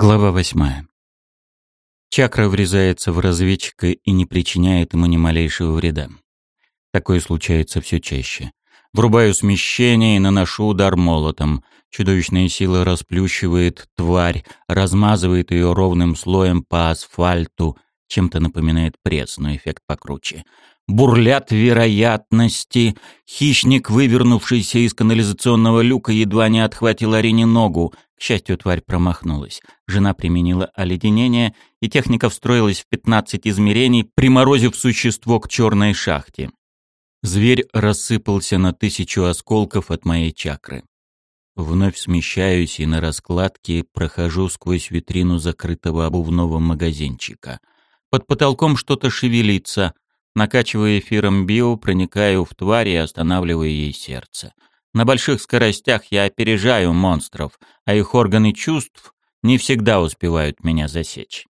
Глава восьмая. Чакра врезается в разведчика и не причиняет ему ни малейшего вреда. Такое случается все чаще. Врубаю смещение и наношу удар молотом. Чудовищная сила расплющивает тварь, размазывает ее ровным слоем по асфальту, чем-то напоминает пресс, но эффект покруче. Бурлят вероятности. Хищник, вывернувшийся из канализационного люка, едва не отхватил Арине ногу. К счастью, тварь промахнулась. Жена применила оледенение, и техника встроилась в 15 измерений, приморозив существо к черной шахте. Зверь рассыпался на тысячу осколков от моей чакры. Вновь смещаюсь и на раскладке прохожу сквозь витрину закрытого обувного магазинчика. Под потолком что-то шевелится — Накачивая эфиром био, проникаю в тварь и останавливаю ей сердце. На больших скоростях я опережаю монстров, а их органы чувств не всегда успевают меня засечь.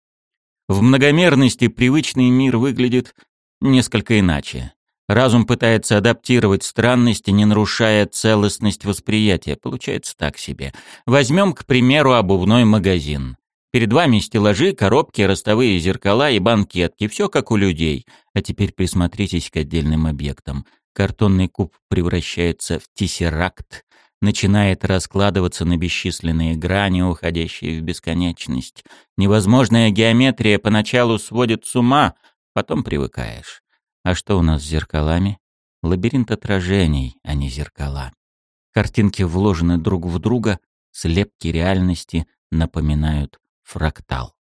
В многомерности привычный мир выглядит несколько иначе. Разум пытается адаптировать странности, не нарушая целостность восприятия. Получается так себе. Возьмем, к примеру, обувной магазин. Перед вами стеллажи, коробки, ростовые зеркала и банкетки. Все как у людей. А теперь присмотритесь к отдельным объектам. Картонный куб превращается в тессеракт, начинает раскладываться на бесчисленные грани, уходящие в бесконечность. Невозможная геометрия поначалу сводит с ума, потом привыкаешь. А что у нас с зеркалами? Лабиринт отражений, а не зеркала. Картинки вложены друг в друга, слепки реальности напоминают фрактал.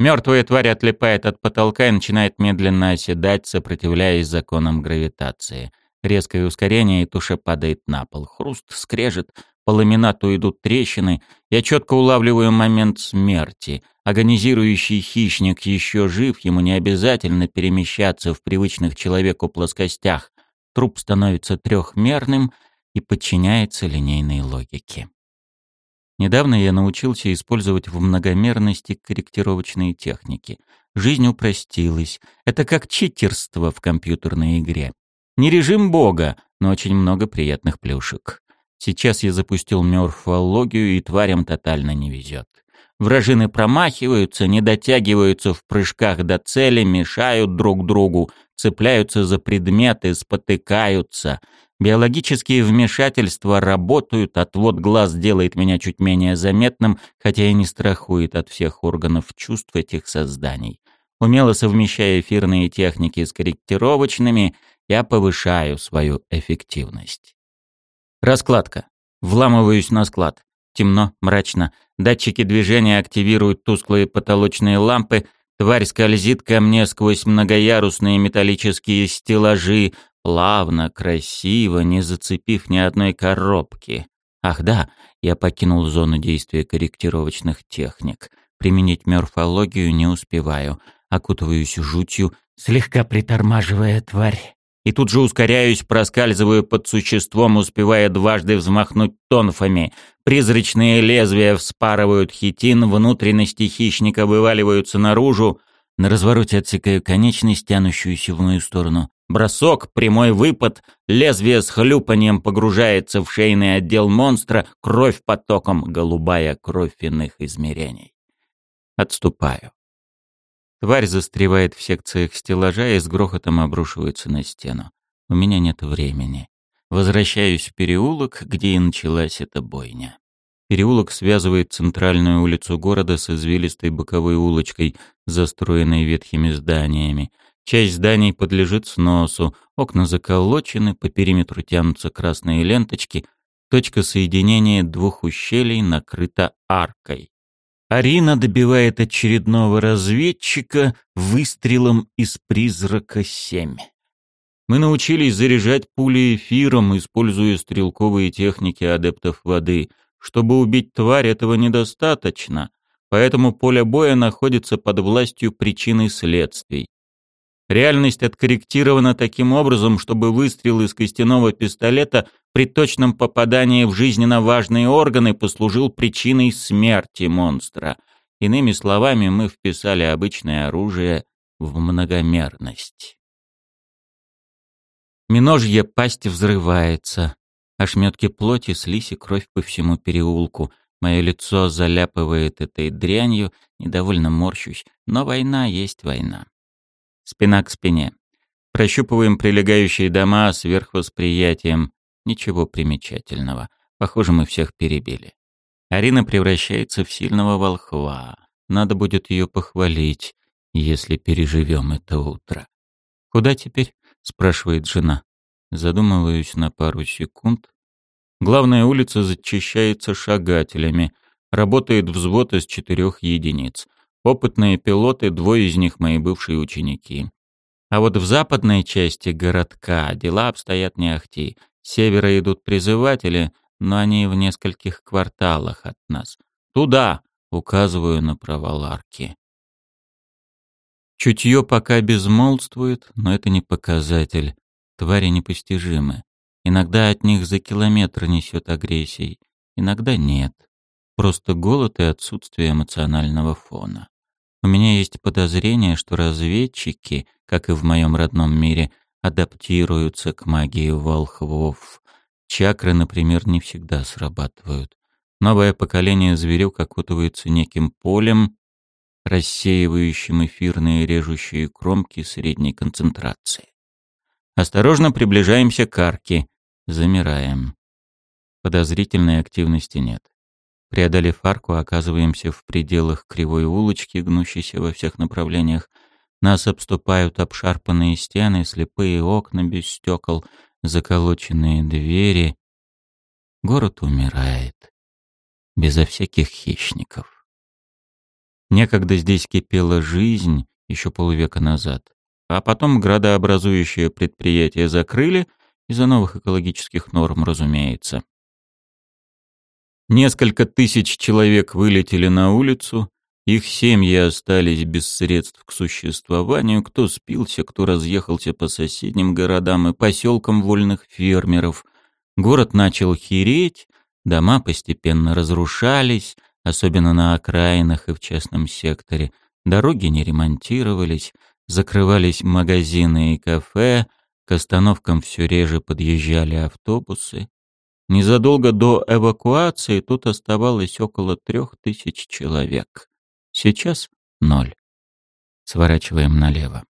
Мертвая тварь отлипает от потолка и начинает медленно оседать, сопротивляясь законам гравитации. Резкое ускорение, и туша падает на пол. Хруст скрежет, по ламинату идут трещины. Я четко улавливаю момент смерти. Агонизирующий хищник еще жив, ему не обязательно перемещаться в привычных человеку плоскостях. Труп становится трехмерным и подчиняется линейной логике. Недавно я научился использовать в многомерности корректировочные техники. Жизнь упростилась. Это как читерство в компьютерной игре. Не режим бога, но очень много приятных плюшек. Сейчас я запустил морфологию, и тварям тотально не везет. Вражины промахиваются, не дотягиваются в прыжках до цели, мешают друг другу, цепляются за предметы, спотыкаются. Биологические вмешательства работают, отвод глаз делает меня чуть менее заметным, хотя и не страхует от всех органов чувств этих созданий. Умело совмещая эфирные техники с корректировочными, я повышаю свою эффективность. Раскладка. Вламываюсь на склад. Темно, мрачно. Датчики движения активируют тусклые потолочные лампы. Тварь скользит ко мне сквозь многоярусные металлические стеллажи, Плавно, красиво, не зацепив ни одной коробки. Ах да, я покинул зону действия корректировочных техник. Применить морфологию не успеваю. Окутываюсь жутью, слегка притормаживая тварь. И тут же ускоряюсь, проскальзываю под существом, успевая дважды взмахнуть тонфами. Призрачные лезвия вспарывают хитин, внутренности хищника вываливаются наружу. На развороте отсекаю конечность, тянущуюся в мою сторону. Бросок, прямой выпад, лезвие с хлюпанием погружается в шейный отдел монстра, кровь потоком, голубая кровь иных измерений. Отступаю. Тварь застревает в секциях стеллажа и с грохотом обрушивается на стену. У меня нет времени. Возвращаюсь в переулок, где и началась эта бойня. Переулок связывает центральную улицу города с извилистой боковой улочкой, застроенной ветхими зданиями. Часть зданий подлежит сносу, окна заколочены, по периметру тянутся красные ленточки, точка соединения двух ущелий накрыта аркой. Арина добивает очередного разведчика выстрелом из «Призрака-7». Мы научились заряжать пули эфиром, используя стрелковые техники адептов воды. Чтобы убить тварь, этого недостаточно, поэтому поле боя находится под властью причин и следствий. Реальность откорректирована таким образом, чтобы выстрел из костяного пистолета при точном попадании в жизненно важные органы послужил причиной смерти монстра. Иными словами, мы вписали обычное оружие в многомерность. Миножья пасть взрывается. Ошметки плоти, слизь и кровь по всему переулку. Мое лицо заляпывает этой дрянью, недовольно морщусь, но война есть война. Спина к спине. Прощупываем прилегающие дома с верхвосприятием. Ничего примечательного. Похоже, мы всех перебили. Арина превращается в сильного волхва. Надо будет ее похвалить, если переживем это утро. «Куда теперь?» — спрашивает жена. Задумываюсь на пару секунд. Главная улица зачищается шагателями. Работает взвод из четырех единиц. Опытные пилоты, двое из них мои бывшие ученики. А вот в западной части городка дела обстоят не ахти. С севера идут призыватели, но они в нескольких кварталах от нас. Туда, указываю на провал арки. Чутье пока безмолвствует, но это не показатель. Твари непостижимы. Иногда от них за километр несет агрессией, иногда нет. Просто голод и отсутствие эмоционального фона. У меня есть подозрение, что разведчики, как и в моем родном мире, адаптируются к магии волхвов. Чакры, например, не всегда срабатывают. Новое поколение зверюк окутывается неким полем, рассеивающим эфирные режущие кромки средней концентрации. Осторожно приближаемся к арке, замираем. Подозрительной активности нет. Преодолев арку, оказываемся в пределах кривой улочки, гнущейся во всех направлениях. Нас обступают обшарпанные стены, слепые окна без стекол, заколоченные двери. Город умирает. Безо всяких хищников. Некогда здесь кипела жизнь, еще полвека назад. А потом градообразующие предприятия закрыли, из-за новых экологических норм, разумеется. Несколько тысяч человек вылетели на улицу, их семьи остались без средств к существованию, кто спился, кто разъехался по соседним городам и поселкам вольных фермеров. Город начал хереть, дома постепенно разрушались, особенно на окраинах и в частном секторе. Дороги не ремонтировались, закрывались магазины и кафе, к остановкам все реже подъезжали автобусы. Незадолго до эвакуации тут оставалось около трех тысяч человек. Сейчас ноль. Сворачиваем налево.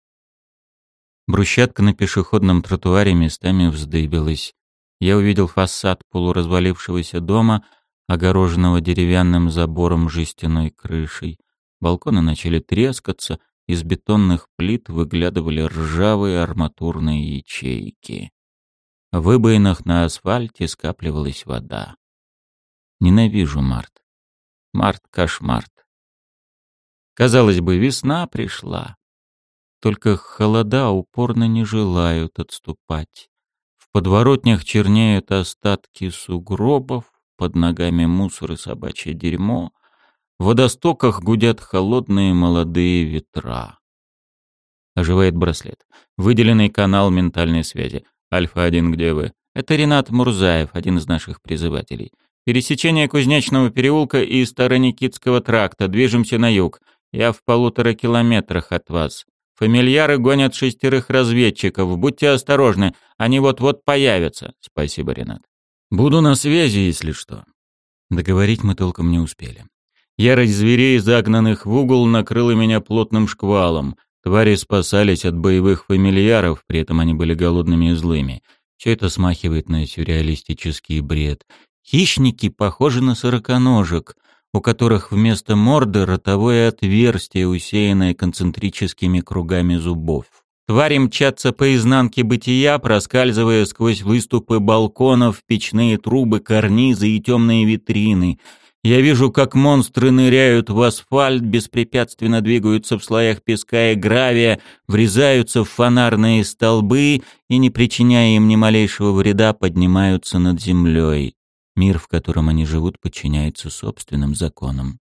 Брусчатка на пешеходном тротуаре местами вздыбилась. Я увидел фасад полуразвалившегося дома, огороженного деревянным забором жестяной крышей. Балконы начали трескаться, из бетонных плит выглядывали ржавые арматурные ячейки. В выбоинах на асфальте скапливалась вода. Ненавижу март. Март — кошмарт. Казалось бы, весна пришла. Только холода упорно не желают отступать. В подворотнях чернеют остатки сугробов, под ногами мусор и собачье дерьмо. Водостоках гудят холодные молодые ветра. Оживает браслет. Выделенный канал ментальной связи. Альфа-1, где вы? Это Ренат Мурзаев, один из наших призывателей. Пересечение Кузнечного переулка и Староникитского тракта. Движемся на юг. Я в полутора километрах от вас. Фамильяры гонят шестерых разведчиков. Будьте осторожны, они вот-вот появятся. Спасибо, Ренат. Буду на связи, если что. Договорить мы толком не успели. Ярость зверей, загнанных в угол, накрыла меня плотным шквалом. Твари спасались от боевых фамильяров, при этом они были голодными и злыми. Все это смахивает на сюрреалистический бред. Хищники похожи на сороконожек, у которых вместо морды ротовое отверстие, усеянное концентрическими кругами зубов. Твари мчатся по изнанке бытия, проскальзывая сквозь выступы балконов, печные трубы, карнизы и темные витрины. Я вижу, как монстры ныряют в асфальт, беспрепятственно двигаются в слоях песка и гравия, врезаются в фонарные столбы и, не причиняя им ни малейшего вреда, поднимаются над землей. Мир, в котором они живут, подчиняется собственным законам.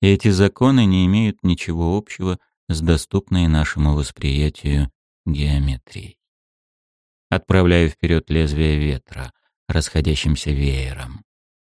И эти законы не имеют ничего общего с доступной нашему восприятию геометрией. Отправляю вперед лезвие ветра, расходящимся веером.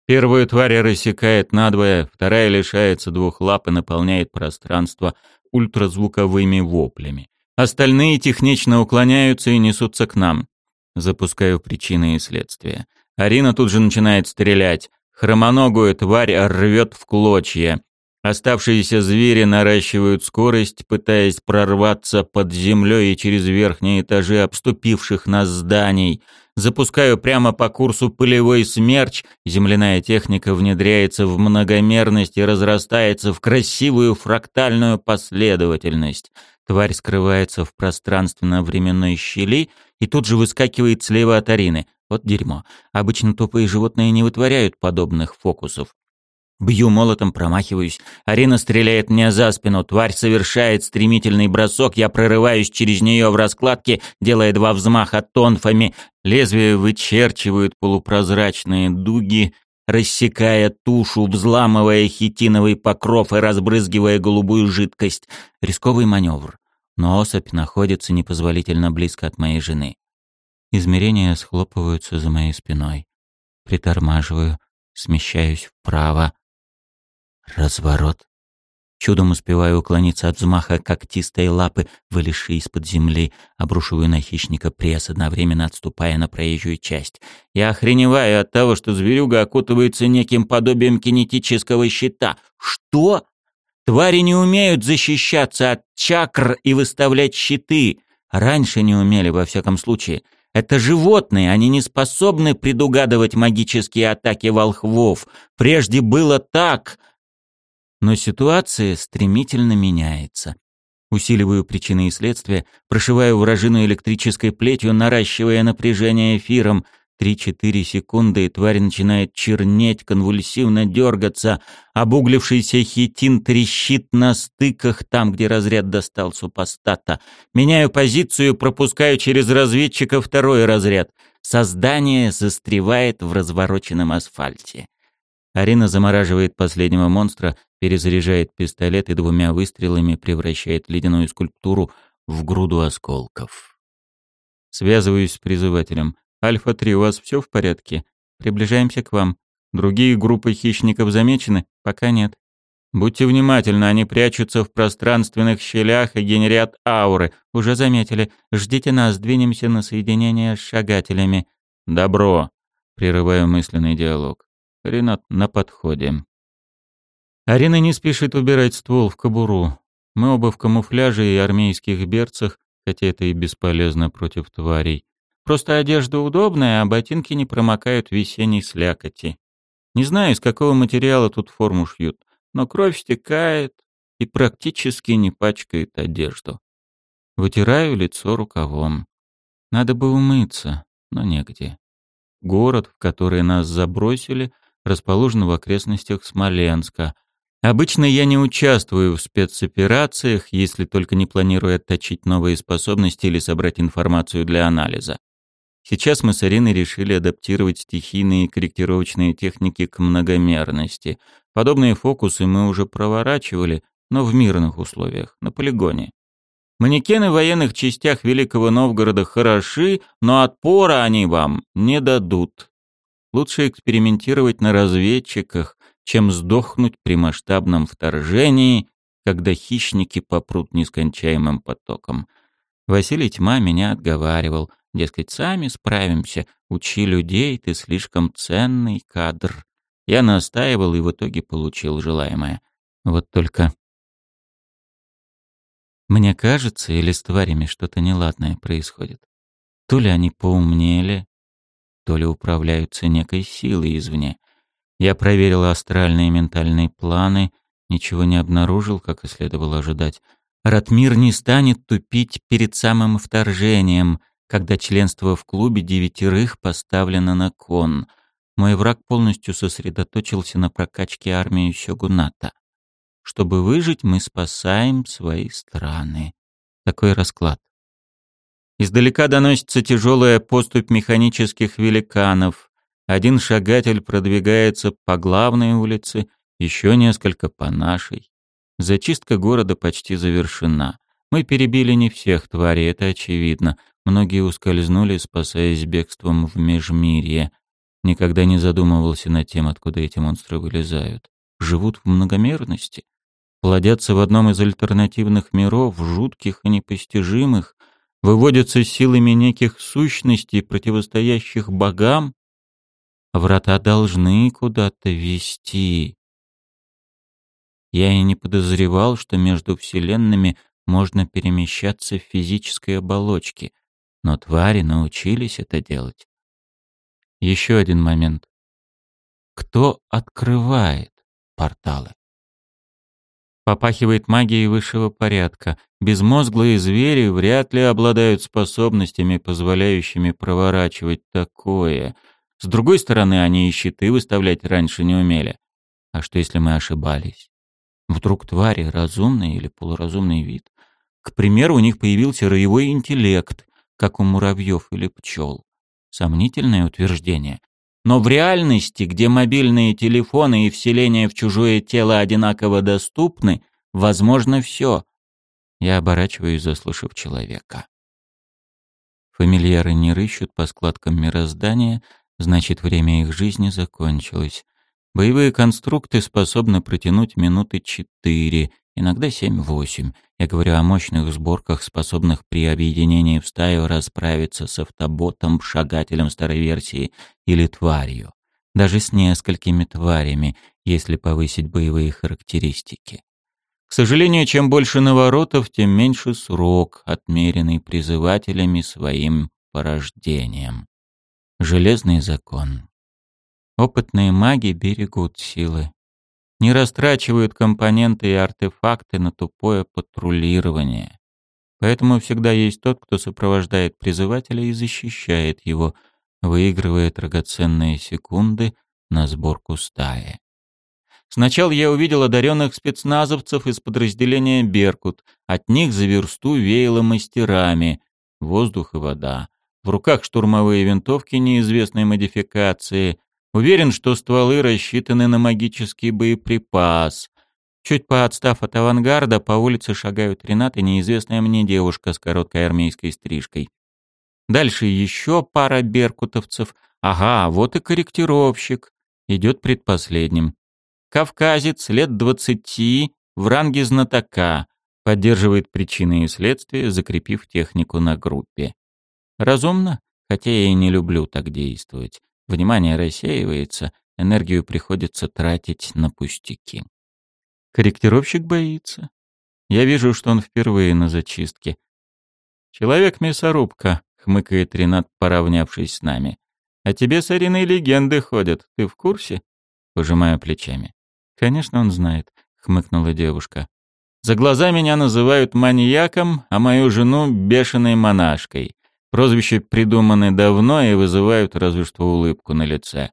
Первую тварь рассекает надвое, вторая лишается двух лап и наполняет пространство ультразвуковыми воплями. Остальные технично уклоняются и несутся к нам. Запускаю причины и следствия. Арина тут же начинает стрелять. Хромоногую тварь рвет в клочья. Оставшиеся звери наращивают скорость, пытаясь прорваться под землей и через верхние этажи обступивших нас зданий. Запускаю прямо по курсу пылевой смерч. Земляная техника внедряется в многомерность и разрастается в красивую фрактальную последовательность. Тварь скрывается в пространственно-временной щели и тут же выскакивает слева от Арины. Вот дерьмо. Обычно тупые животные не вытворяют подобных фокусов. Бью молотом, промахиваюсь. Арина стреляет мне за спину. Тварь совершает стремительный бросок. Я прорываюсь через нее в раскладке, делая два взмаха тонфами. Лезвия вычерчивают полупрозрачные дуги, рассекая тушу, взламывая хитиновый покров и разбрызгивая голубую жидкость. Рисковый маневр. Но особь находится непозволительно близко от моей жены. Измерения схлопываются за моей спиной. Притормаживаю, смещаюсь вправо. Разворот. Чудом успеваю уклониться от взмаха когтистой лапы, вылезшей из-под земли, обрушиваю на хищника пресс, одновременно отступая на проезжую часть. Я охреневаю от того, что зверюга окутывается неким подобием кинетического щита. Что? Твари не умеют защищаться от чакр и выставлять щиты. Раньше не умели, во всяком случае. Это животные, они не способны предугадывать магические атаки волхвов. Прежде было так, но ситуация стремительно меняется. Усиливаю причины и следствия, прошиваю вражину электрической плетью, наращивая напряжение эфиром. Три-четыре секунды, и тварь начинает чернеть, конвульсивно дергаться. Обуглившийся хитин трещит на стыках там, где разряд достал супостата. Меняю позицию, пропускаю через разведчика второй разряд. Создание застревает в развороченном асфальте. Арина замораживает последнего монстра, перезаряжает пистолет и двумя выстрелами превращает ледяную скульптуру в груду осколков. Связываюсь с призывателем. «Альфа-3, у вас все в порядке? Приближаемся к вам. Другие группы хищников замечены? Пока нет. Будьте внимательны, они прячутся в пространственных щелях и генерят ауры. Уже заметили. Ждите нас, двинемся на соединение с шагателями. Добро. Прерываю мысленный диалог. Ренат на подходе. Арина не спешит убирать ствол в кобуру. Мы оба в камуфляже и армейских берцах, хотя это и бесполезно против тварей. Просто одежда удобная, а ботинки не промокают весенней слякоти. Не знаю, из какого материала тут форму шьют, но кровь стекает и практически не пачкает одежду. Вытираю лицо рукавом. Надо бы умыться, но негде. Город, в который нас забросили, расположен в окрестностях Смоленска. Обычно я не участвую в спецоперациях, если только не планирую отточить новые способности или собрать информацию для анализа. Сейчас мы с Ариной решили адаптировать стихийные корректировочные техники к многомерности. Подобные фокусы мы уже проворачивали, но в мирных условиях, на полигоне. Манекены в военных частях Великого Новгорода хороши, но отпора они вам не дадут. Лучше экспериментировать на разведчиках, чем сдохнуть при масштабном вторжении, когда хищники попрут нескончаемым потоком. Василий Тьма меня отговаривал, дескать, сами справимся, учи людей, ты слишком ценный кадр. Я настаивал и в итоге получил желаемое. Вот только... Мне кажется, или с тварями что-то неладное происходит. То ли они поумнели, то ли управляются некой силой извне. Я проверил астральные и ментальные планы, ничего не обнаружил, как и следовало ожидать. Ратмир не станет тупить перед самым вторжением, когда членство в клубе девятерых поставлено на кон. Мой враг полностью сосредоточился на прокачке армии Сёгуната. Чтобы выжить, мы спасаем свои страны. Такой расклад. Издалека доносится тяжелая поступь механических великанов. Один шагатель продвигается по главной улице, еще несколько по нашей. Зачистка города почти завершена. Мы перебили не всех тварей, это очевидно. Многие ускользнули, спасаясь бегством в Межмирье. Никогда не задумывался над тем, откуда эти монстры вылезают. Живут в многомерности. Плодятся в одном из альтернативных миров, жутких и непостижимых, выводятся силами неких сущностей, противостоящих богам? Врата должны куда-то вести. Я и не подозревал, что между вселенными можно перемещаться в физической оболочке, но твари научились это делать. Еще один момент. Кто открывает порталы? Попахивает магией высшего порядка. Безмозглые звери вряд ли обладают способностями, позволяющими проворачивать такое. С другой стороны, они и щиты выставлять раньше не умели. А что, если мы ошибались? Вдруг твари разумный или полуразумный вид? К примеру, у них появился роевой интеллект, как у муравьев или пчел. Сомнительное утверждение. Но в реальности, где мобильные телефоны и вселение в чужое тело одинаково доступны, возможно все. Я оборачиваюсь, заслышав человека. Фамильяры не рыщут по складкам мироздания, значит, время их жизни закончилось. Боевые конструкты способны протянуть минуты четыре, иногда семь-восемь. Я говорю о мощных сборках, способных при объединении в стаю расправиться с автоботом, шагателем старой версии или тварью. Даже с несколькими тварями, если повысить боевые характеристики. К сожалению, чем больше наворотов, тем меньше срок, отмеренный призывателями своим порождением. Железный закон. Опытные маги берегут силы. Не растрачивают компоненты и артефакты на тупое патрулирование. Поэтому всегда есть тот, кто сопровождает призывателя и защищает его, выигрывая драгоценные секунды на сборку стаи. Сначала я увидел одаренных спецназовцев из подразделения «Беркут». От них за версту веяло мастерами. Воздух и вода. В руках штурмовые винтовки неизвестной модификации. Уверен, что стволы рассчитаны на магический боеприпас. Чуть поотстав от авангарда, по улице шагают Ренат и неизвестная мне девушка с короткой армейской стрижкой. Дальше еще пара беркутовцев. Ага, вот и корректировщик. Идет предпоследним. Кавказец, лет двадцати, в ранге знатока. Поддерживает причины и следствия, закрепив технику на группе. Разумно, хотя я и не люблю так действовать. Внимание рассеивается, энергию приходится тратить на пустяки. Корректировщик боится. Я вижу, что он впервые на зачистке. «Человек-мясорубка», — хмыкает Ренат, поравнявшись с нами. «А тебе сариные легенды ходят, ты в курсе?» Пожимаю плечами. «Конечно, он знает», — хмыкнула девушка. «За глаза меня называют маньяком, а мою жену — бешеной монашкой. Прозвища придуманы давно и вызывают разве что улыбку на лице.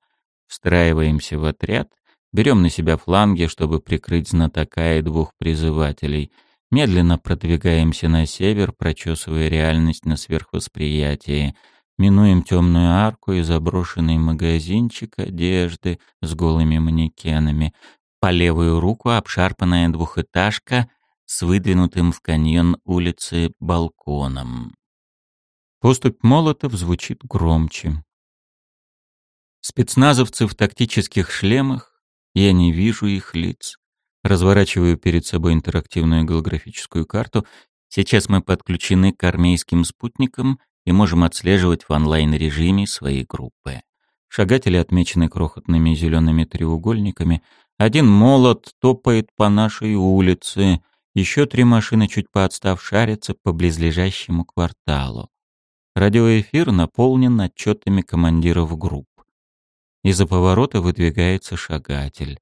Встраиваемся в отряд, берем на себя фланги, чтобы прикрыть знатока и двух призывателей. Медленно продвигаемся на север, прочесывая реальность на сверхвосприятии. Минуем темную арку и заброшенный магазинчик одежды с голыми манекенами. По левую руку обшарпанная двухэтажка с выдвинутым в каньон улицы балконом. Поступь молотов звучит громче. Спецназовцы в тактических шлемах, я не вижу их лиц. Разворачиваю перед собой интерактивную голографическую карту. Сейчас мы подключены к армейским спутникам и можем отслеживать в онлайн-режиме свои группы. Шагатели отмечены крохотными зелеными треугольниками. Один молот топает по нашей улице. Еще три машины, чуть поотстав, шарятся по близлежащему кварталу. Радиоэфир наполнен отчетами командиров групп. Из-за поворота выдвигается шагатель.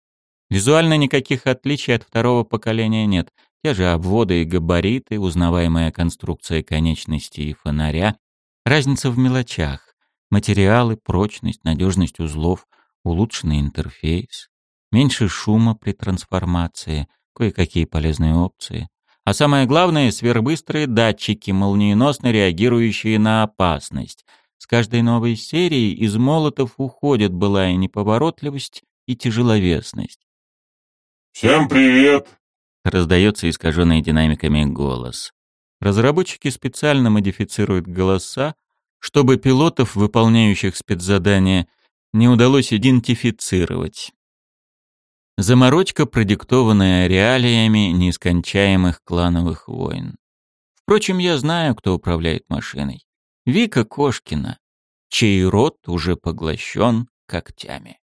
Визуально никаких отличий от второго поколения нет. Те же обводы и габариты, узнаваемая конструкция конечностей и фонаря. Разница в мелочах. Материалы, прочность, надежность узлов, улучшенный интерфейс. Меньше шума при трансформации, кое-какие полезные опции. А самое главное — сверхбыстрые датчики, молниеносно реагирующие на опасность. С каждой новой серией из молотов уходит былая неповоротливость и тяжеловесность. «Всем привет!» — раздается искаженный динамиками голос. Разработчики специально модифицируют голоса, чтобы пилотов, выполняющих спецзадания, не удалось идентифицировать. Заморочка, продиктованная реалиями нескончаемых клановых войн. Впрочем, я знаю, кто управляет машиной. Вика Кошкина, чей род уже поглощен когтями.